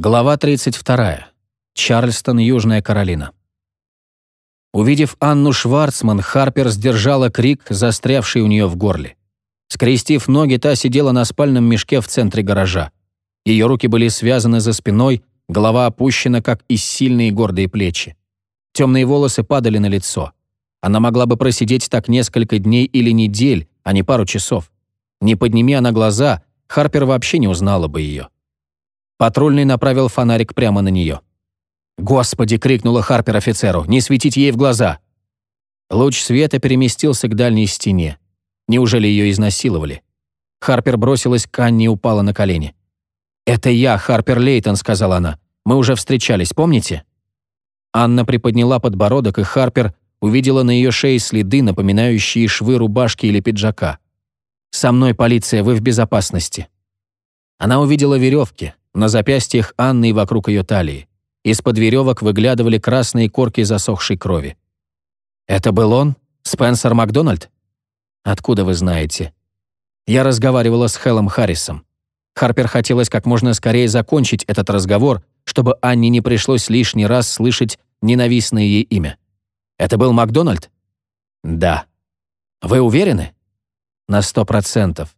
Глава 32. Чарльстон, Южная Каролина. Увидев Анну Шварцман, Харпер сдержала крик, застрявший у нее в горле. Скрестив ноги, та сидела на спальном мешке в центре гаража. Ее руки были связаны за спиной, голова опущена, как и сильные гордые плечи. Темные волосы падали на лицо. Она могла бы просидеть так несколько дней или недель, а не пару часов. Не подними она глаза, Харпер вообще не узнала бы ее. Патрульный направил фонарик прямо на нее. «Господи!» — крикнула Харпер офицеру. «Не светить ей в глаза!» Луч света переместился к дальней стене. Неужели ее изнасиловали? Харпер бросилась к Анне и упала на колени. «Это я, Харпер Лейтон», — сказала она. «Мы уже встречались, помните?» Анна приподняла подбородок, и Харпер увидела на ее шее следы, напоминающие швы рубашки или пиджака. «Со мной полиция, вы в безопасности». Она увидела веревки, на запястьях Анны и вокруг ее талии. Из-под веревок выглядывали красные корки засохшей крови. «Это был он? Спенсер Макдональд?» «Откуда вы знаете?» Я разговаривала с Хеллом Харрисом. Харпер хотелось как можно скорее закончить этот разговор, чтобы Анне не пришлось лишний раз слышать ненавистное ей имя. «Это был Макдональд?» «Да». «Вы уверены?» «На сто процентов.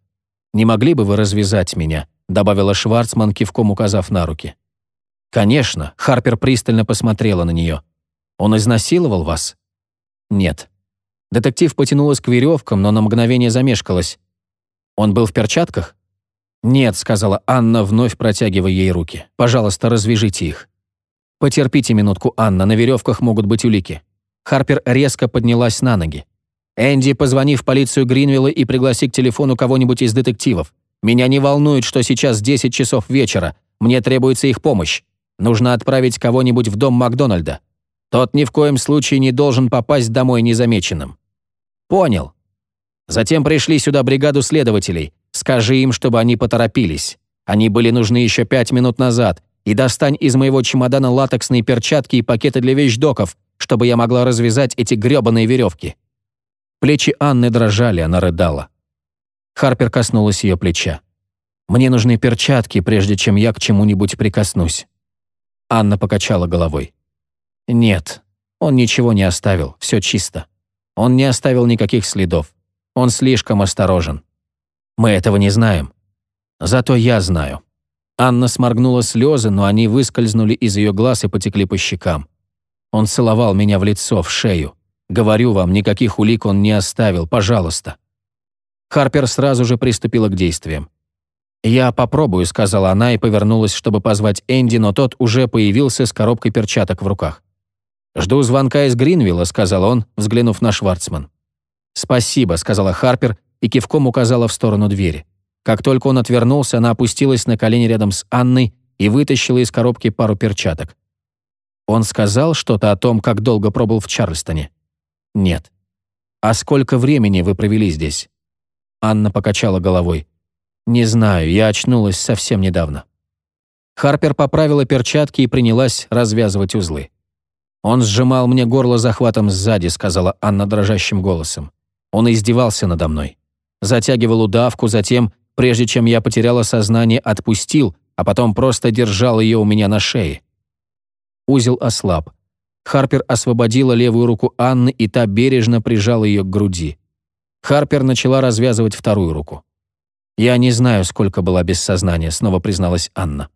Не могли бы вы развязать меня?» Добавила Шварцман, кивком указав на руки. «Конечно», — Харпер пристально посмотрела на нее. «Он изнасиловал вас?» «Нет». Детектив потянулась к веревкам, но на мгновение замешкалась. «Он был в перчатках?» «Нет», — сказала Анна, вновь протягивая ей руки. «Пожалуйста, развяжите их». «Потерпите минутку, Анна, на веревках могут быть улики». Харпер резко поднялась на ноги. «Энди, позвони в полицию Гринвилла и пригласи к телефону кого-нибудь из детективов. Меня не волнует, что сейчас 10 часов вечера. Мне требуется их помощь. Нужно отправить кого-нибудь в дом Макдональда. Тот ни в коем случае не должен попасть домой незамеченным». «Понял». Затем пришли сюда бригаду следователей. Скажи им, чтобы они поторопились. Они были нужны еще пять минут назад. И достань из моего чемодана латексные перчатки и пакеты для вещдоков, чтобы я могла развязать эти грёбаные веревки. Плечи Анны дрожали, она рыдала. Харпер коснулась ее плеча. «Мне нужны перчатки, прежде чем я к чему-нибудь прикоснусь». Анна покачала головой. «Нет, он ничего не оставил, все чисто. Он не оставил никаких следов. Он слишком осторожен. Мы этого не знаем. Зато я знаю». Анна сморгнула слезы, но они выскользнули из ее глаз и потекли по щекам. Он целовал меня в лицо, в шею. Говорю вам, никаких улик он не оставил, пожалуйста. Харпер сразу же приступила к действиям. «Я попробую», — сказала она и повернулась, чтобы позвать Энди, но тот уже появился с коробкой перчаток в руках. «Жду звонка из Гринвилла», — сказал он, взглянув на Шварцман. «Спасибо», — сказала Харпер и кивком указала в сторону двери. Как только он отвернулся, она опустилась на колени рядом с Анной и вытащила из коробки пару перчаток. Он сказал что-то о том, как долго пробыл в Чарльстоне? Нет. «А сколько времени вы провели здесь?» Анна покачала головой. «Не знаю, я очнулась совсем недавно». Харпер поправила перчатки и принялась развязывать узлы. «Он сжимал мне горло захватом сзади», — сказала Анна дрожащим голосом. «Он издевался надо мной. Затягивал удавку, затем, прежде чем я потеряла сознание, отпустил, а потом просто держал ее у меня на шее». Узел ослаб. Харпер освободила левую руку Анны, и та бережно прижала ее к груди. Харпер начала развязывать вторую руку. «Я не знаю, сколько была без сознания», — снова призналась Анна.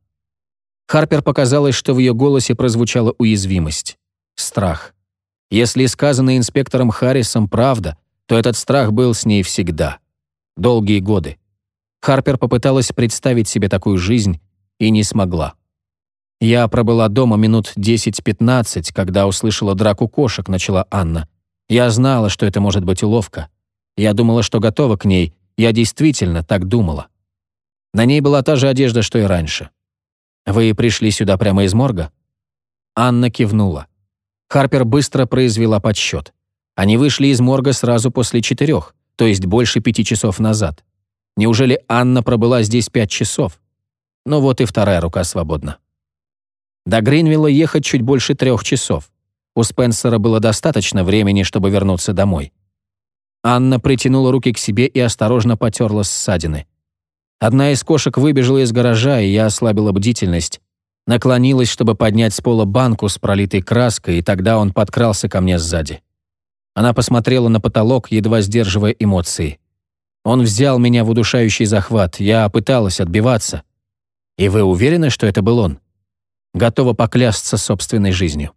Харпер показалось, что в ее голосе прозвучала уязвимость. Страх. Если сказанное инспектором Харрисом правда, то этот страх был с ней всегда. Долгие годы. Харпер попыталась представить себе такую жизнь и не смогла. «Я пробыла дома минут 10-15, когда услышала драку кошек», — начала Анна. «Я знала, что это может быть уловка. Я думала, что готова к ней. Я действительно так думала. На ней была та же одежда, что и раньше. Вы пришли сюда прямо из морга? Анна кивнула. Харпер быстро произвела подсчет. Они вышли из морга сразу после четырех, то есть больше пяти часов назад. Неужели Анна пробыла здесь пять часов? Ну вот и вторая рука свободна. До Гринвилла ехать чуть больше трех часов. У Спенсера было достаточно времени, чтобы вернуться домой. Анна притянула руки к себе и осторожно потерла ссадины. Одна из кошек выбежала из гаража, и я ослабила бдительность. Наклонилась, чтобы поднять с пола банку с пролитой краской, и тогда он подкрался ко мне сзади. Она посмотрела на потолок, едва сдерживая эмоции. Он взял меня в удушающий захват, я пыталась отбиваться. И вы уверены, что это был он? Готова поклясться собственной жизнью.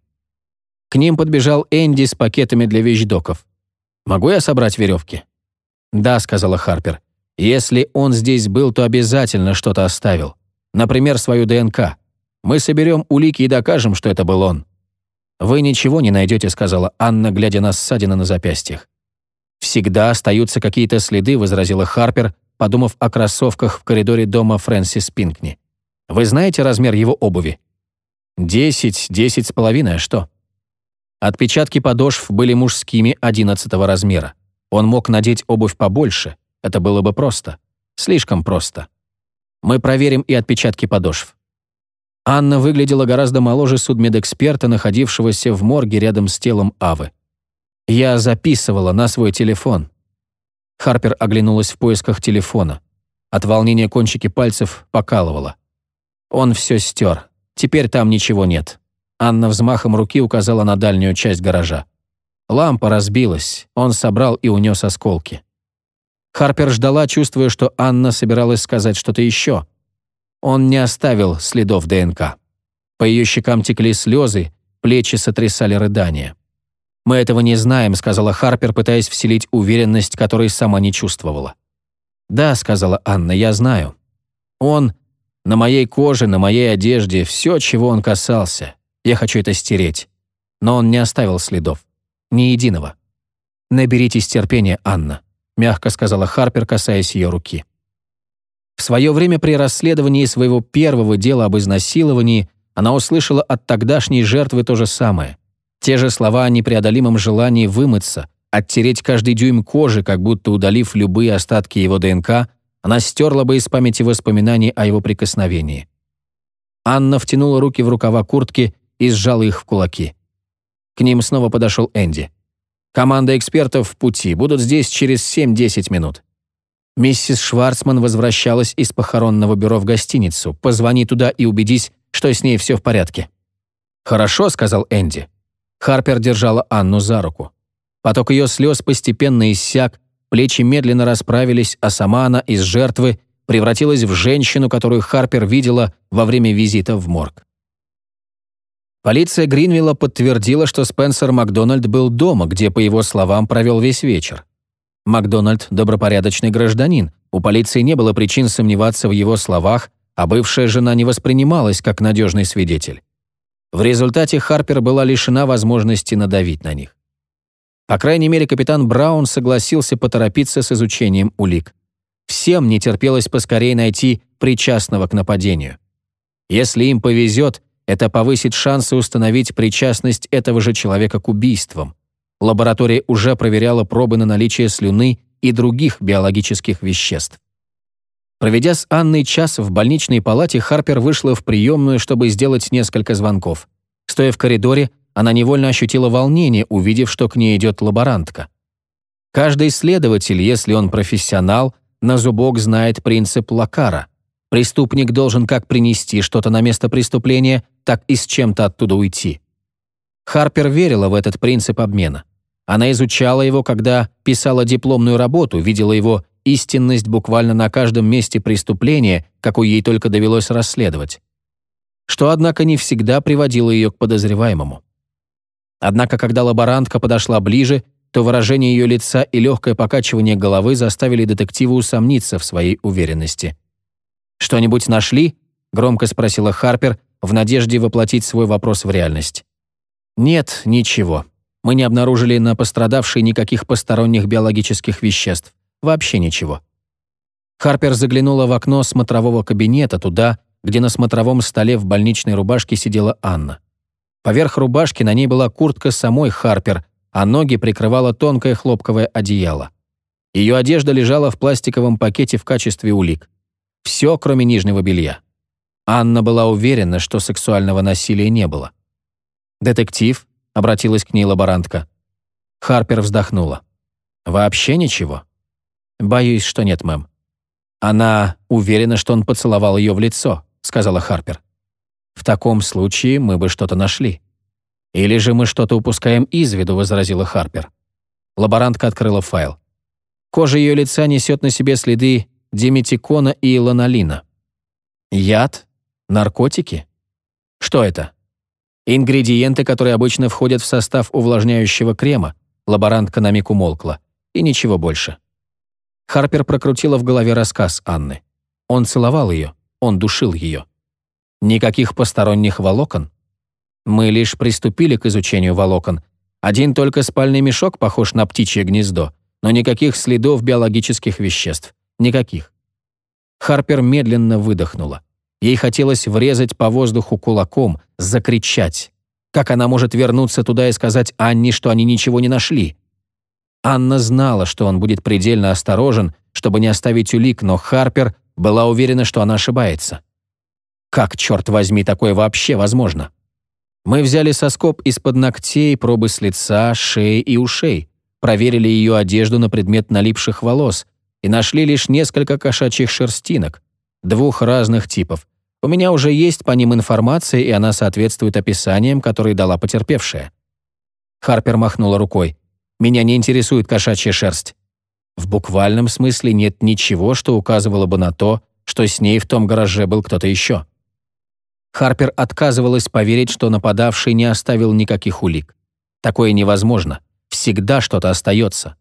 К ним подбежал Энди с пакетами для вещдоков. «Могу я собрать веревки?» «Да», — сказала Харпер. «Если он здесь был, то обязательно что-то оставил. Например, свою ДНК. Мы соберем улики и докажем, что это был он». «Вы ничего не найдете», — сказала Анна, глядя на ссадины на запястьях. «Всегда остаются какие-то следы», — возразила Харпер, подумав о кроссовках в коридоре дома Фрэнсис Пинкни. «Вы знаете размер его обуви?» «Десять, десять с половиной, а что?» Отпечатки подошв были мужскими одиннадцатого размера. Он мог надеть обувь побольше. Это было бы просто. Слишком просто. Мы проверим и отпечатки подошв. Анна выглядела гораздо моложе судмедэксперта, находившегося в морге рядом с телом Авы. Я записывала на свой телефон. Харпер оглянулась в поисках телефона. От волнения кончики пальцев покалывала. Он все стер. Теперь там ничего нет. Анна взмахом руки указала на дальнюю часть гаража. Лампа разбилась, он собрал и унес осколки. Харпер ждала, чувствуя, что Анна собиралась сказать что-то еще. Он не оставил следов ДНК. По ее щекам текли слезы, плечи сотрясали рыдания. «Мы этого не знаем», — сказала Харпер, пытаясь вселить уверенность, которой сама не чувствовала. «Да», — сказала Анна, — «я знаю. Он на моей коже, на моей одежде, все, чего он касался. Я хочу это стереть. Но он не оставил следов. Ни единого. «Наберитесь терпения, Анна», — мягко сказала Харпер, касаясь ее руки. В свое время при расследовании своего первого дела об изнасиловании она услышала от тогдашней жертвы то же самое. Те же слова о непреодолимом желании вымыться, оттереть каждый дюйм кожи, как будто удалив любые остатки его ДНК, она стерла бы из памяти воспоминаний о его прикосновении. Анна втянула руки в рукава куртки и сжала их в кулаки. К ним снова подошел Энди. «Команда экспертов в пути, будут здесь через 7-10 минут». Миссис Шварцман возвращалась из похоронного бюро в гостиницу. «Позвони туда и убедись, что с ней все в порядке». «Хорошо», — сказал Энди. Харпер держала Анну за руку. Поток ее слез постепенно иссяк, плечи медленно расправились, а сама она из жертвы превратилась в женщину, которую Харпер видела во время визита в морг. Полиция Гринвилла подтвердила, что Спенсер Макдональд был дома, где, по его словам, провел весь вечер. Макдональд – добропорядочный гражданин, у полиции не было причин сомневаться в его словах, а бывшая жена не воспринималась как надежный свидетель. В результате Харпер была лишена возможности надавить на них. По крайней мере, капитан Браун согласился поторопиться с изучением улик. Всем не терпелось поскорее найти причастного к нападению. Если им повезет, это повысит шансы установить причастность этого же человека к убийствам. Лаборатория уже проверяла пробы на наличие слюны и других биологических веществ. Проведя с Анной час в больничной палате, Харпер вышла в приемную, чтобы сделать несколько звонков. Стоя в коридоре, она невольно ощутила волнение, увидев, что к ней идет лаборантка. Каждый исследователь, если он профессионал, на зубок знает принцип Лакара. Преступник должен как принести что-то на место преступления, так и с чем-то оттуда уйти. Харпер верила в этот принцип обмена. Она изучала его, когда писала дипломную работу, видела его истинность буквально на каждом месте преступления, какой ей только довелось расследовать. Что, однако, не всегда приводило ее к подозреваемому. Однако, когда лаборантка подошла ближе, то выражение ее лица и легкое покачивание головы заставили детектива усомниться в своей уверенности. «Что-нибудь нашли?» — громко спросила Харпер, в надежде воплотить свой вопрос в реальность. Нет, ничего. Мы не обнаружили на пострадавшей никаких посторонних биологических веществ. Вообще ничего. Харпер заглянула в окно смотрового кабинета туда, где на смотровом столе в больничной рубашке сидела Анна. Поверх рубашки на ней была куртка самой Харпер, а ноги прикрывало тонкое хлопковое одеяло. Ее одежда лежала в пластиковом пакете в качестве улик. Все, кроме нижнего белья. Анна была уверена, что сексуального насилия не было. «Детектив?» — обратилась к ней лаборантка. Харпер вздохнула. «Вообще ничего?» «Боюсь, что нет, мэм». «Она уверена, что он поцеловал ее в лицо», — сказала Харпер. В таком случае мы бы что-то нашли. Или же мы что-то упускаем из виду, возразила Харпер. Лаборантка открыла файл. Кожа ее лица несет на себе следы диметикона и ланолина. Яд? Наркотики? Что это? Ингредиенты, которые обычно входят в состав увлажняющего крема. Лаборантка на миг умолкла. И ничего больше. Харпер прокрутила в голове рассказ Анны. Он целовал ее, он душил ее. Никаких посторонних волокон? Мы лишь приступили к изучению волокон. Один только спальный мешок похож на птичье гнездо, но никаких следов биологических веществ. Никаких. Харпер медленно выдохнула. Ей хотелось врезать по воздуху кулаком, закричать. Как она может вернуться туда и сказать Анне, что они ничего не нашли? Анна знала, что он будет предельно осторожен, чтобы не оставить улик, но Харпер была уверена, что она ошибается. Как, черт возьми, такое вообще возможно? Мы взяли соскоб из-под ногтей, пробы с лица, шеи и ушей, проверили ее одежду на предмет налипших волос и нашли лишь несколько кошачьих шерстинок, двух разных типов. У меня уже есть по ним информация, и она соответствует описаниям, которые дала потерпевшая. Харпер махнула рукой. «Меня не интересует кошачья шерсть. В буквальном смысле нет ничего, что указывало бы на то, что с ней в том гараже был кто-то еще. Харпер отказывалась поверить, что нападавший не оставил никаких улик. Такое невозможно. Всегда что-то остается.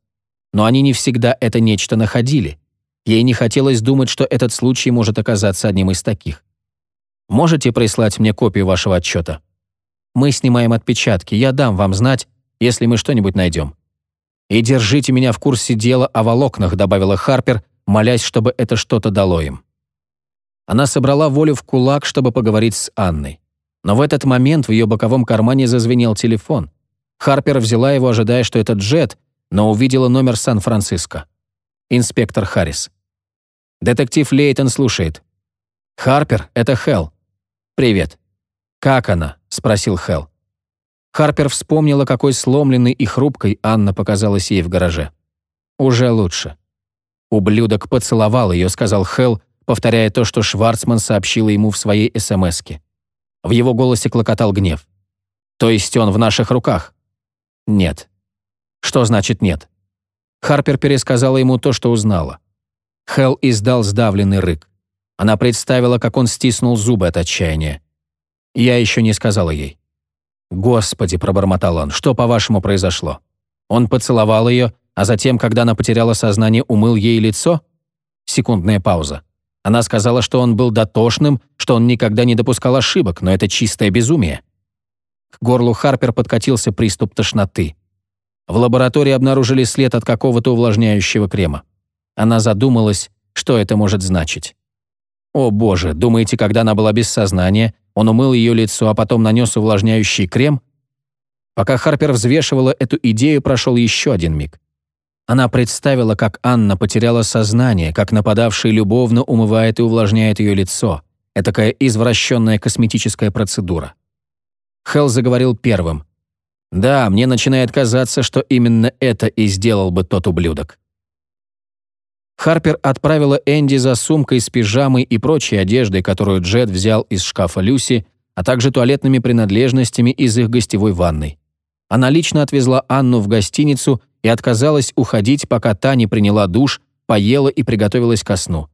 Но они не всегда это нечто находили. Ей не хотелось думать, что этот случай может оказаться одним из таких. Можете прислать мне копию вашего отчета? Мы снимаем отпечатки, я дам вам знать, если мы что-нибудь найдем. «И держите меня в курсе дела о волокнах», добавила Харпер, молясь, чтобы это что-то дало им. Она собрала волю в кулак, чтобы поговорить с Анной. Но в этот момент в ее боковом кармане зазвенел телефон. Харпер взяла его, ожидая, что это Джет, но увидела номер Сан-Франциско. Инспектор Харрис. Детектив Лейтон слушает. «Харпер, это Хелл». «Привет». «Как она?» — спросил Хелл. Харпер вспомнила, какой сломленной и хрупкой Анна показалась ей в гараже. «Уже лучше». «Ублюдок поцеловал ее», — сказал Хелл, повторяя то, что Шварцман сообщила ему в своей СМСке. В его голосе клокотал гнев. «То есть он в наших руках?» «Нет». «Что значит нет?» Харпер пересказала ему то, что узнала. Хелл издал сдавленный рык. Она представила, как он стиснул зубы от отчаяния. Я еще не сказала ей. «Господи», — пробормотал он, — «что, по-вашему, произошло?» Он поцеловал ее, а затем, когда она потеряла сознание, умыл ей лицо? Секундная пауза. Она сказала, что он был дотошным, что он никогда не допускал ошибок, но это чистое безумие. К горлу Харпер подкатился приступ тошноты. В лаборатории обнаружили след от какого-то увлажняющего крема. Она задумалась, что это может значить. О боже, думаете, когда она была без сознания, он умыл ее лицо, а потом нанес увлажняющий крем? Пока Харпер взвешивала эту идею, прошел еще один миг. Она представила, как Анна потеряла сознание, как нападавший любовно умывает и увлажняет ее лицо. Этакая извращенная косметическая процедура. Хелл заговорил первым. «Да, мне начинает казаться, что именно это и сделал бы тот ублюдок». Харпер отправила Энди за сумкой с пижамой и прочей одеждой, которую Джет взял из шкафа Люси, а также туалетными принадлежностями из их гостевой ванной. Она лично отвезла Анну в гостиницу и отказалась уходить, пока та не приняла душ, поела и приготовилась ко сну.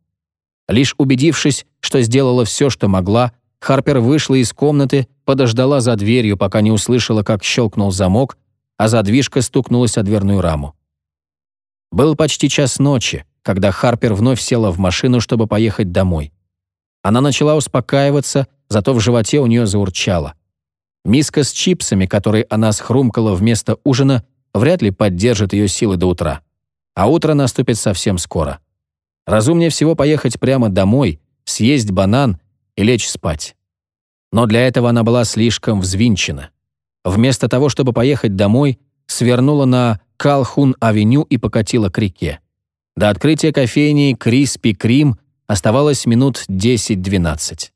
Лишь убедившись, что сделала все, что могла, Харпер вышла из комнаты, подождала за дверью, пока не услышала, как щелкнул замок, а задвижка стукнулась о дверную раму. Был почти час ночи, когда Харпер вновь села в машину, чтобы поехать домой. Она начала успокаиваться, зато в животе у нее заурчало. Миска с чипсами, которые она схрумкала вместо ужина, вряд ли поддержит ее силы до утра. А утро наступит совсем скоро. Разумнее всего поехать прямо домой, съесть банан и лечь спать. Но для этого она была слишком взвинчена. Вместо того, чтобы поехать домой, свернула на Калхун-авеню и покатила к реке. До открытия кофейни «Криспи Крим» оставалось минут 10-12.